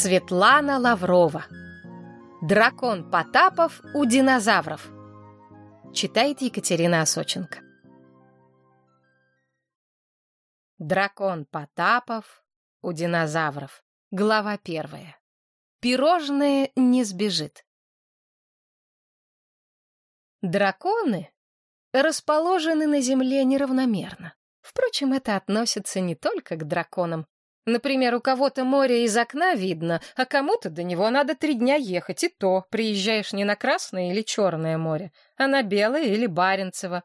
Светлана Лаврова. Дракон Потапов у динозавров. Читает Екатерина Осоченко. Дракон Потапов у динозавров. Глава первая. Пирожное не сбежит. Драконы расположены на Земле неравномерно. Впрочем, это относится не только к драконам. Например, у кого-то море из окна видно, а кому-то до него надо три дня ехать, и то приезжаешь не на Красное или Черное море, а на Белое или Баренцево.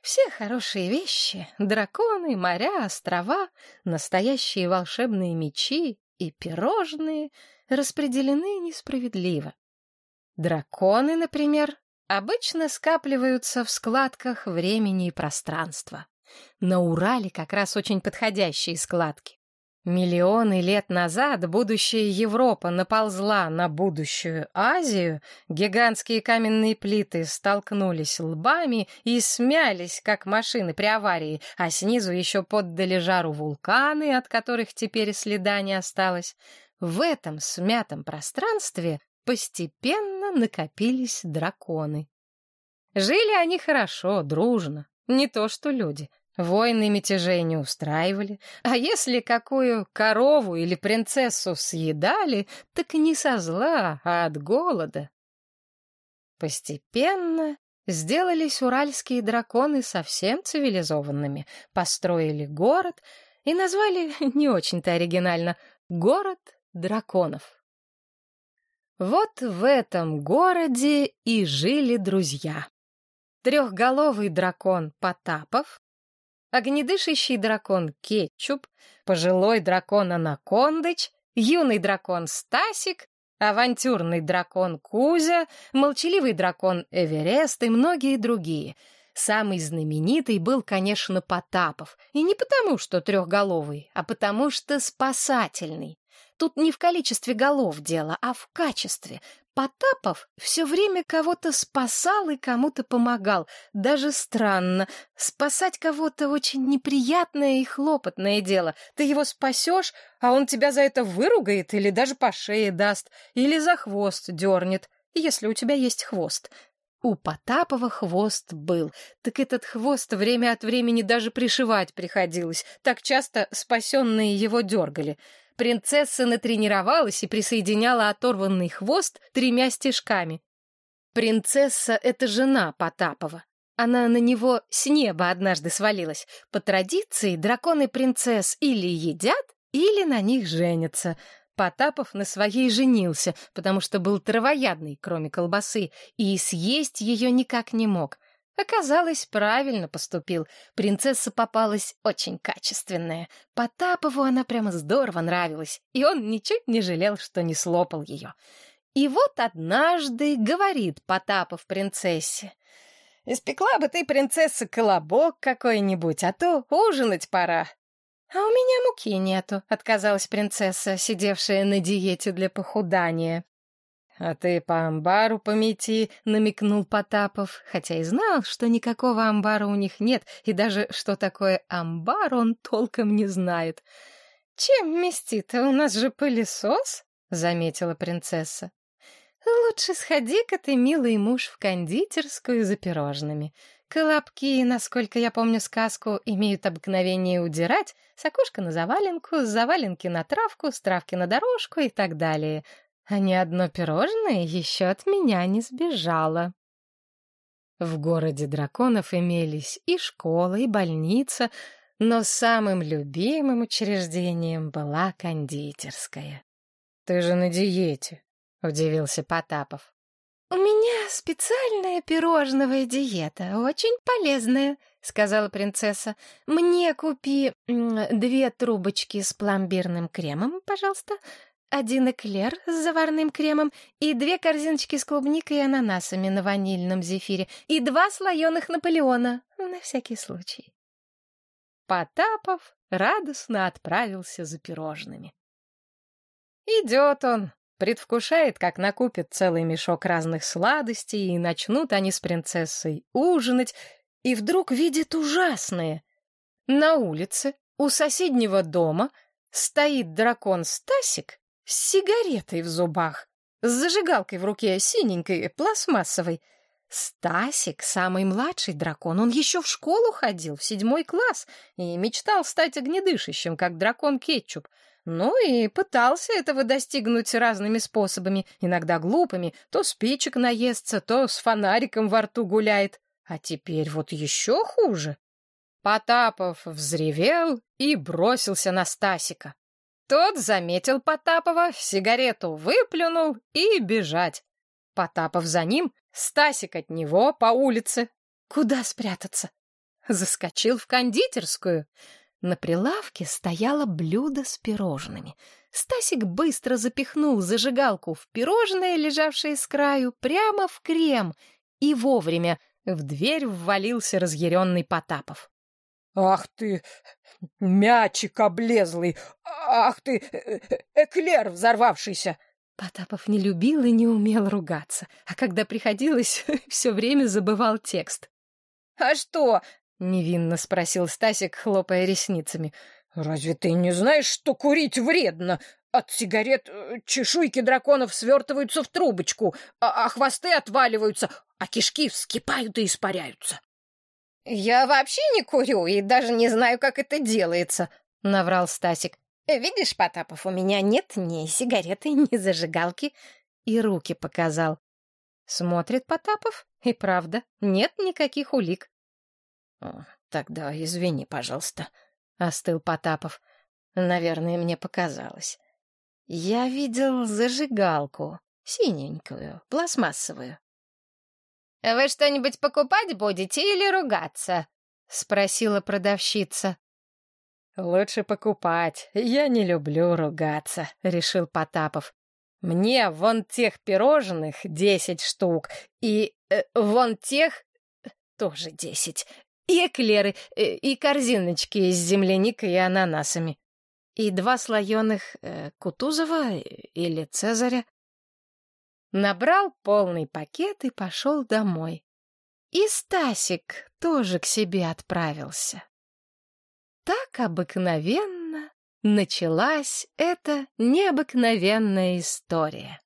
Все хорошие вещи — драконы, моря, острова, настоящие волшебные мечи и пирожные — распределены несправедливо. Драконы, например, обычно скапливаются в складках времени и пространства. На Урале как раз очень подходящие складки. Миллионы лет назад будущая Европа наползла на будущую Азию, гигантские каменные плиты столкнулись лбами и смялись, как машины при аварии, а снизу еще поддали жару вулканы, от которых теперь следа не осталось. В этом смятом пространстве постепенно накопились драконы. Жили они хорошо, дружно, не то что люди — Войны мятежей не устраивали, а если какую корову или принцессу съедали, так не со зла, а от голода. Постепенно сделались уральские драконы совсем цивилизованными, построили город и назвали не очень-то оригинально «Город драконов». Вот в этом городе и жили друзья. Трехголовый дракон Потапов, огнедышащий дракон Кетчуп, пожилой дракон Анакондыч, юный дракон Стасик, авантюрный дракон Кузя, молчаливый дракон Эверест и многие другие. Самый знаменитый был, конечно, Потапов. И не потому, что трехголовый, а потому, что спасательный. Тут не в количестве голов дело, а в качестве. Потапов все время кого-то спасал и кому-то помогал. Даже странно. Спасать кого-то очень неприятное и хлопотное дело. Ты его спасешь, а он тебя за это выругает или даже по шее даст, или за хвост дернет, если у тебя есть хвост. У Потапова хвост был, так этот хвост время от времени даже пришивать приходилось. Так часто спасенные его дергали. Принцесса натренировалась и присоединяла оторванный хвост тремя стежками. Принцесса — это жена Потапова. Она на него с неба однажды свалилась. По традиции драконы принцесс или едят, или на них женятся. Потапов на своей женился, потому что был травоядный, кроме колбасы, и съесть ее никак не мог — Оказалось, правильно поступил. Принцесса попалась очень качественная. Потапову она прямо здорово нравилась, и он ничуть не жалел, что не слопал ее. И вот однажды говорит Потапов принцессе. «Испекла бы ты, принцесса, колобок какой-нибудь, а то ужинать пора». «А у меня муки нету», — отказалась принцесса, сидевшая на диете для похудания. «А ты по амбару помети», — намекнул Потапов, хотя и знал, что никакого амбара у них нет, и даже что такое амбар он толком не знает. «Чем мести-то? У нас же пылесос», — заметила принцесса. «Лучше сходи-ка ты, милый муж, в кондитерскую за пирожными. Колобки, насколько я помню сказку, имеют обыкновение удирать с окошка на заваленку, с заваленки на травку, с травки на дорожку и так далее а ни одно пирожное еще от меня не сбежало. В городе драконов имелись и школа, и больница, но самым любимым учреждением была кондитерская. — Ты же на диете, — удивился Потапов. — У меня специальная пирожновая диета, очень полезная, — сказала принцесса. — Мне купи две трубочки с пломбирным кремом, пожалуйста, один эклер с заварным кремом и две корзиночки с клубникой и ананасами на ванильном зефире и два слоеных Наполеона, на всякий случай. Потапов радостно отправился за пирожными. Идет он, предвкушает, как накупит целый мешок разных сладостей, и начнут они с принцессой ужинать, и вдруг видит ужасное. На улице, у соседнего дома, стоит дракон Стасик с сигаретой в зубах, с зажигалкой в руке, синенькой, пластмассовой. Стасик, самый младший дракон, он еще в школу ходил, в седьмой класс, и мечтал стать огнедышащим, как дракон Кетчуп. Ну и пытался этого достигнуть разными способами, иногда глупыми, то спичек наестся, то с фонариком во рту гуляет. А теперь вот еще хуже. Потапов взревел и бросился на Стасика. Тот заметил Потапова, сигарету выплюнул и бежать. Потапов за ним, Стасик от него по улице. Куда спрятаться? Заскочил в кондитерскую. На прилавке стояло блюдо с пирожными. Стасик быстро запихнул зажигалку в пирожное, лежавшее с краю, прямо в крем, и вовремя в дверь ввалился разъяренный Потапов. «Ах ты, мячик облезлый! Ах ты, эклер взорвавшийся!» Потапов не любил и не умел ругаться, а когда приходилось, все время забывал текст. «А что?» — невинно спросил Стасик, хлопая ресницами. «Разве ты не знаешь, что курить вредно? От сигарет э, чешуйки драконов свертываются в трубочку, а, а хвосты отваливаются, а кишки вскипают и испаряются». «Я вообще не курю и даже не знаю, как это делается», — наврал Стасик. «Видишь, Потапов, у меня нет ни сигареты, ни зажигалки». И руки показал. Смотрит Потапов, и правда, нет никаких улик. «Тогда извини, пожалуйста», — остыл Потапов. «Наверное, мне показалось. Я видел зажигалку, синенькую, пластмассовую». «Вы что-нибудь покупать будете или ругаться?» — спросила продавщица. «Лучше покупать. Я не люблю ругаться», — решил Потапов. «Мне вон тех пирожных десять штук, и э, вон тех тоже десять, и эклеры, э, и корзиночки с земляникой и ананасами, и два слоеных э, Кутузова или Цезаря». Набрал полный пакет и пошел домой. И Стасик тоже к себе отправился. Так обыкновенно началась эта необыкновенная история.